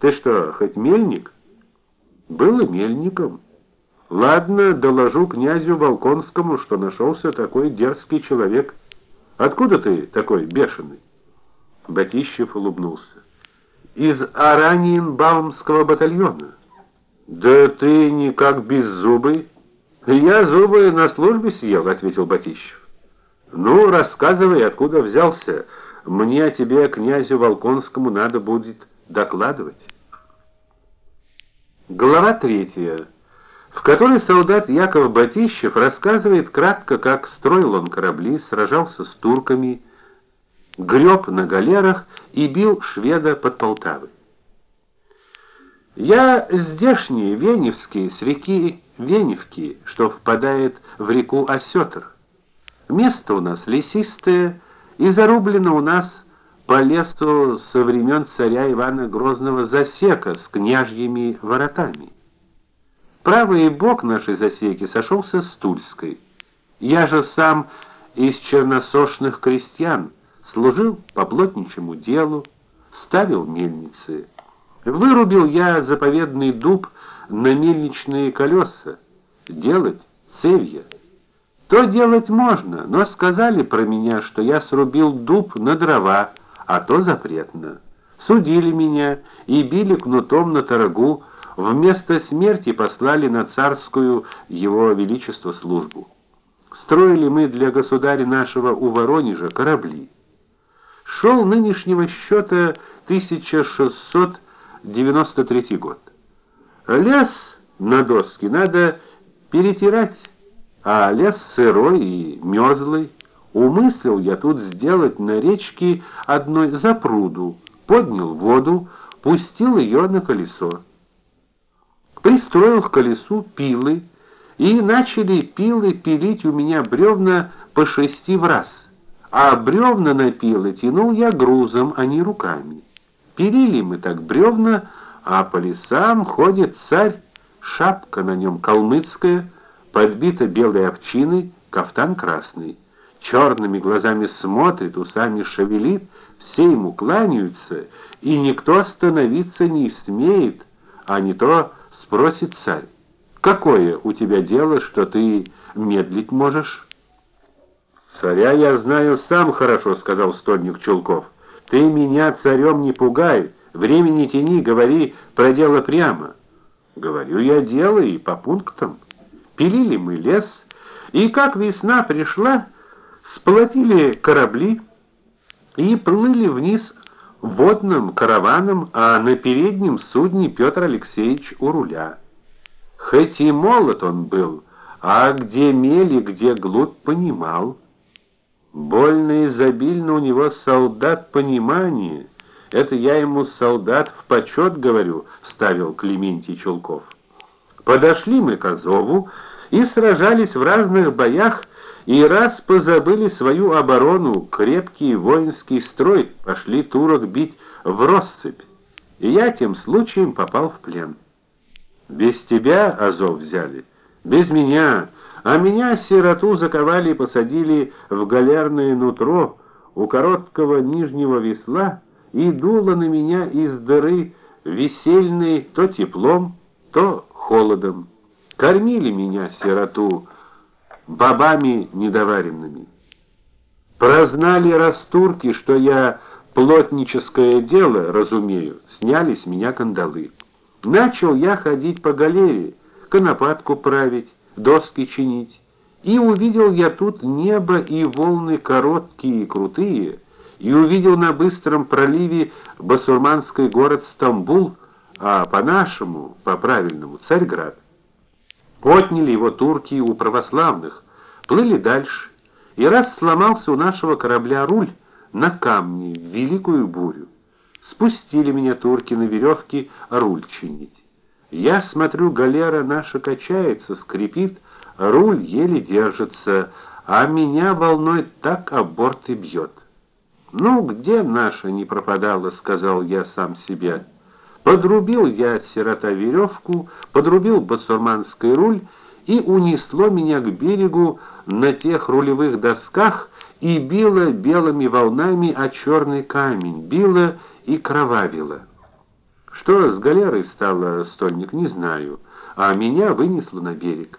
Ты что, хоть мельник? Был и мельником. Ладно, доложу князю Волконскому, что нашелся такой дерзкий человек. Откуда ты такой бешеный? Батищев улыбнулся. Из Аранин-Баумского батальона. Да ты никак беззубый. Я зубы на службе съел, ответил Батищев. Ну, рассказывай, откуда взялся? Мне тебе князю Волконскому надо будет докладывать. Глава третья, в которой солдат Яков Батищев рассказывает кратко, как строил он корабли, сражался с турками, греб на галерах и бил шведа под Полтавой. Я здешний, Веневский, с реки Веневки, что впадает в реку Осетр. Место у нас лесистое, и зарублено у нас по лесу со времен царя Ивана Грозного засека с княжьими воротами. Правый бок нашей засеки сошелся с Тульской. Я же сам из черносошных крестьян служил по плотничьему делу, ставил мельницы. Вырубил я заповедный дуб на мельничные колеса. Делать цевья. То делать можно, но сказали про меня, что я срубил дуб на дрова, а то запретно. Судили меня и били кнутом на торгу, вместо смерти послали на царскую его величество службу. Строили мы для государя нашего у Воронежа корабли. Шел нынешнего счета 1693 год. Лес на доске надо перетирать а лес сырой и мерзлый. Умыслил я тут сделать на речке одной запруду, поднял воду, пустил ее на колесо. Пристроил к колесу пилы, и начали пилы пилить у меня бревна по шести в раз. А бревна на пилы тянул я грузом, а не руками. Пилили мы так бревна, а по лесам ходит царь, шапка на нем калмыцкая, подбита белой овчиной, кафтан красный. Черными глазами смотрит, усами шевелит, все ему кланяются, и никто остановиться не смеет, а не то спросит царь: "Какое у тебя дело, что ты медлить можешь?" "Царя я знаю сам хорошо", сказал стольник Чулков. "Ты меня царем не пугай, времени тяни, говори про дело прямо". "Говорю я дело и по пунктам". Пилили мы лес, и как весна пришла, сплотили корабли и плыли вниз водным караваном, а на переднем судне Петр Алексеевич у руля. Хоть и молод он был, а где мели, где глубь понимал. Больно изобильно у него солдат понимание. Это я ему солдат в почет говорю, ставил Клементий Чулков. Подошли мы к Азову и сражались в разных боях, и раз позабыли свою оборону, крепкий воинский строй, пошли турок бить в россыпь. И я тем случаем попал в плен. Без тебя Азов взяли, без меня, а меня сироту заковали и посадили в галерное нутро у короткого нижнего весла, и дуло на меня из дыры весельной то теплом, то холодом. Кормили меня сироту бабами недоваренными. Прознали растурки, что я плотническое дело разумею, сняли с меня кандалы. Начал я ходить по галерее, конопатку править, доски чинить. И увидел я тут небо и волны короткие и крутые, и увидел на быстром проливе басурманский город Стамбул, а по-нашему, по-правильному Царьград. Отняли его турки у православных, плыли дальше. И раз сломался у нашего корабля руль на камне в великую бурю. Спустили меня турки на веревке руль чинить. Я смотрю, галера наша качается, скрипит, руль еле держится, а меня волной так об борт и бьет. Ну, где наша не пропадала, сказал я сам себе. Подрубил я от сирота веревку, подрубил басурманский руль и унесло меня к берегу на тех рулевых досках и било белыми волнами о черный камень, било и кровавило. Что с галерой стало, стольник, не знаю, а меня вынесло на берег.